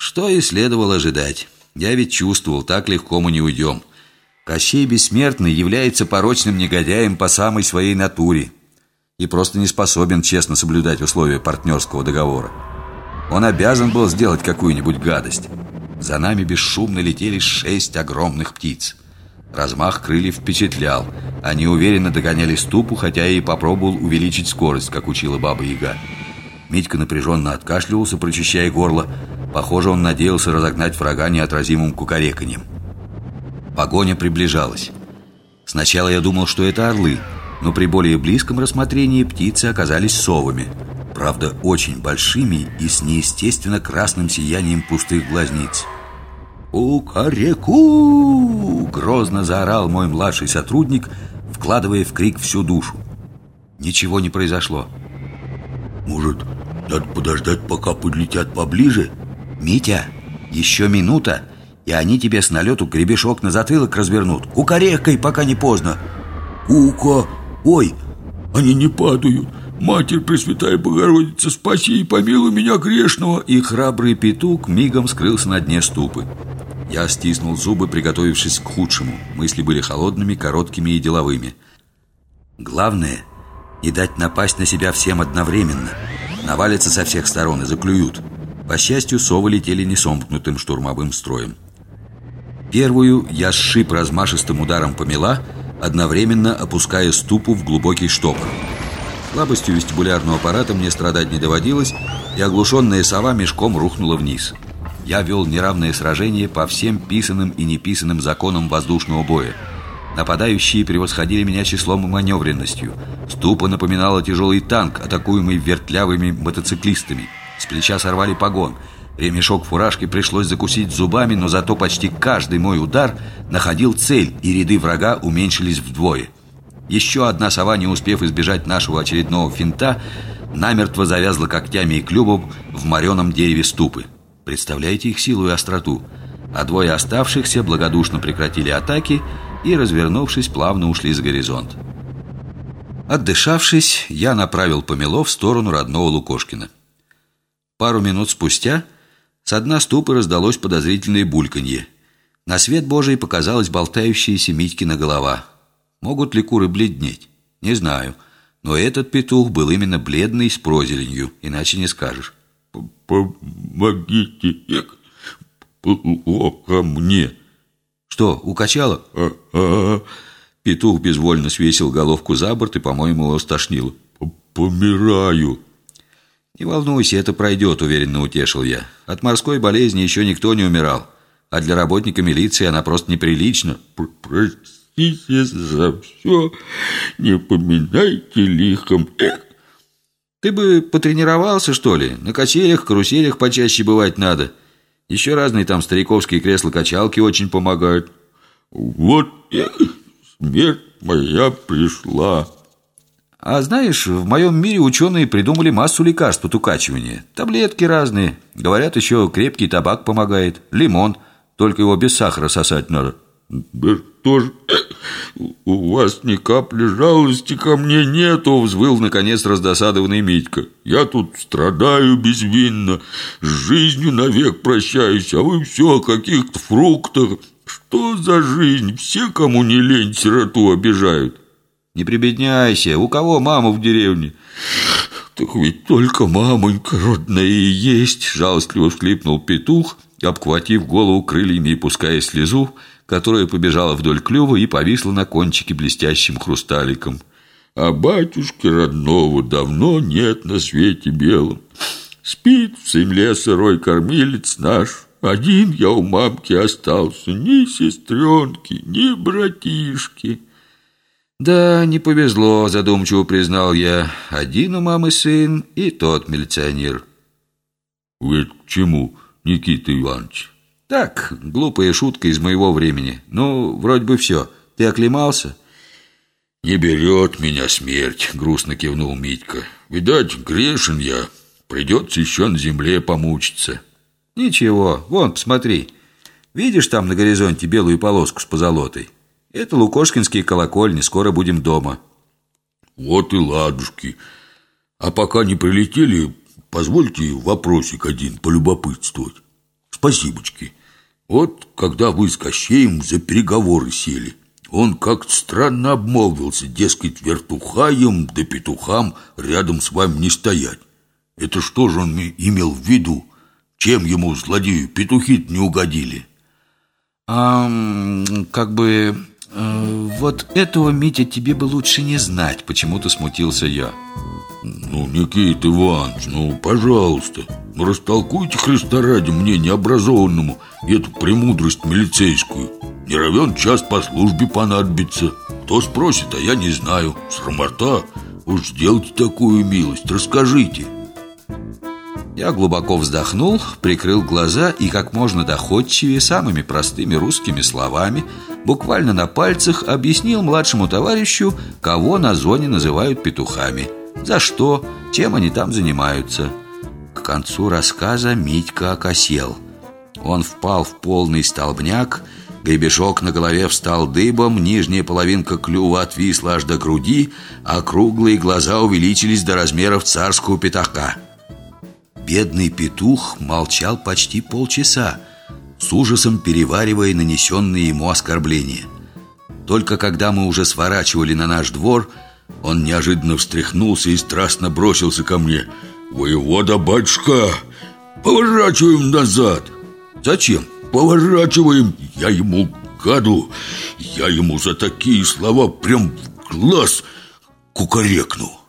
Что и следовало ожидать. Я ведь чувствовал, так легко мы не уйдем. Кощей Бессмертный является порочным негодяем по самой своей натуре и просто не способен честно соблюдать условия партнерского договора. Он обязан был сделать какую-нибудь гадость. За нами бесшумно летели шесть огромных птиц. Размах крыльев впечатлял. Они уверенно догоняли ступу, хотя и попробовал увеличить скорость, как учила Баба Яга. Митька напряженно откашливался, прочищая горло. Похоже, он надеялся разогнать врага неотразимым кукареканьем. Погоня приближалась. Сначала я думал, что это орлы, но при более близком рассмотрении птицы оказались совами. Правда, очень большими и с неестественно красным сиянием пустых глазниц. «Укареку!» — грозно заорал мой младший сотрудник, вкладывая в крик всю душу. Ничего не произошло. «Может, надо подождать, пока подлетят поближе?» «Митя, еще минута, и они тебе с налету гребешок на затылок развернут. Кукарекай, пока не поздно!» «Ука! Ой, они не падают!» «Матерь Пресвятая Богородица, спаси и помилуй меня грешного!» И храбрый петух мигом скрылся на дне ступы. Я стиснул зубы, приготовившись к худшему. Мысли были холодными, короткими и деловыми. Главное — не дать напасть на себя всем одновременно. Навалятся со всех сторон и заклюют. По счастью, совы летели несомкнутым штурмовым строем. Первую я сшиб размашистым ударом помела, одновременно опуская ступу в глубокий штопор. Слабостью вестибулярного аппарата мне страдать не доводилось, и оглушенная сова мешком рухнула вниз. Я вел неравное сражение по всем писанным и неписанным законам воздушного боя. Нападающие превосходили меня числом и маневренностью. Ступа напоминала тяжелый танк, атакуемый вертлявыми мотоциклистами. С плеча сорвали погон. Ремешок фуражки пришлось закусить зубами, но зато почти каждый мой удар находил цель, и ряды врага уменьшились вдвое. Еще одна сова, не успев избежать нашего очередного финта, намертво завязла когтями и клювом в мореном дереве ступы. Представляете их силу и остроту? А двое оставшихся благодушно прекратили атаки и, развернувшись, плавно ушли с горизонта. Отдышавшись, я направил помело в сторону родного Лукошкина. Пару минут спустя с дна ступы раздалось подозрительное бульканье. На свет Божий показалась болтающаяся Митькина голова. Могут ли куры бледнеть? Не знаю. Но этот петух был именно бледный с прозеленью, иначе не скажешь. «Помогите, плохо мне». «Что, укачало?» а -а Петух безвольно свесил головку за борт и, по-моему, его стошнило. «Помираю». «Не волнуйся, это пройдет», — уверенно утешил я. «От морской болезни еще никто не умирал. А для работника милиции она просто неприлична». «Простите за все, не поминайте лихом». Ты бы потренировался, что ли? На качелях, каруселях почаще бывать надо. Еще разные там стариковские кресла-качалки очень помогают. Вот смерть моя пришла. А знаешь, в моем мире ученые придумали массу лекарств от укачивания. Таблетки разные. Говорят, еще крепкий табак помогает. Лимон. Только его без сахара сосать надо. Да что ж, у вас ни капли жалости ко мне нету, взвыл наконец раздосадованный Митька. Я тут страдаю безвинно, с жизнью навек прощаюсь, а вы все о каких-то фруктах. Что за жизнь? Все, кому не лень, сироту обижают. Не прибедняйся, у кого мама в деревне? Так ведь только мамонька родная и есть, жалостливо всклипнул петух, обхватив голову крыльями и пуская слезу, которая побежала вдоль клюва и повисла на кончике блестящим хрусталиком. А батюшки родного давно нет на свете белом. Спит в земле сырой кормилец наш. Один я у мамки остался, ни сестренки, ни братишки. «Да, не повезло», — задумчиво признал я. «Один у мамы сын и тот милиционер». «Вы к чему, Никита Иванович?» Так, глупая шутка из моего времени. Ну, вроде бы все. Ты оклемался? Не берет меня смерть, грустно кивнул Митька. Видать, грешен я. Придется еще на земле помучиться. Ничего, вон, посмотри. Видишь там на горизонте белую полоску с позолотой? Это Лукошкинские колокольни, скоро будем дома. Вот и ладушки. А пока не прилетели, позвольте вопросик один полюбопытствовать. спасибочки. Вот когда вы с Кощеем за переговоры сели, он как-то странно обмолвился, дескать, вертухаем да петухам рядом с вами не стоять. Это что же он имел в виду? Чем ему, злодею, петухи не угодили? А, как бы... Э, вот этого, Митя, тебе бы лучше не знать Почему-то смутился я. Ну, Никита Иванович, ну, пожалуйста ну, Растолкуйте Христа ради мне, необразованному Эту премудрость милицейскую. Не равен час по службе понадобится. Кто спросит, а я не знаю. Срамота. Уж сделайте такую милость, расскажите. Я глубоко вздохнул, прикрыл глаза и как можно доходчивее, самыми простыми русскими словами, буквально на пальцах объяснил младшему товарищу, кого на зоне называют петухами, за что, чем они там занимаются. К концу рассказа Митька окосел. Он впал в полный столбняк, гребешок на голове встал дыбом, нижняя половинка клюва отвисла аж до груди, а круглые глаза увеличились до размеров царского петаха. Бедный петух молчал почти полчаса, с ужасом переваривая нанесенные ему оскорбления. Только когда мы уже сворачивали на наш двор, он неожиданно встряхнулся и страстно бросился ко мне. «Воевода, батюшка, поворачиваем назад!» «Зачем?» «Поворачиваем! Я ему гаду! Я ему за такие слова прям в глаз кукарекну!»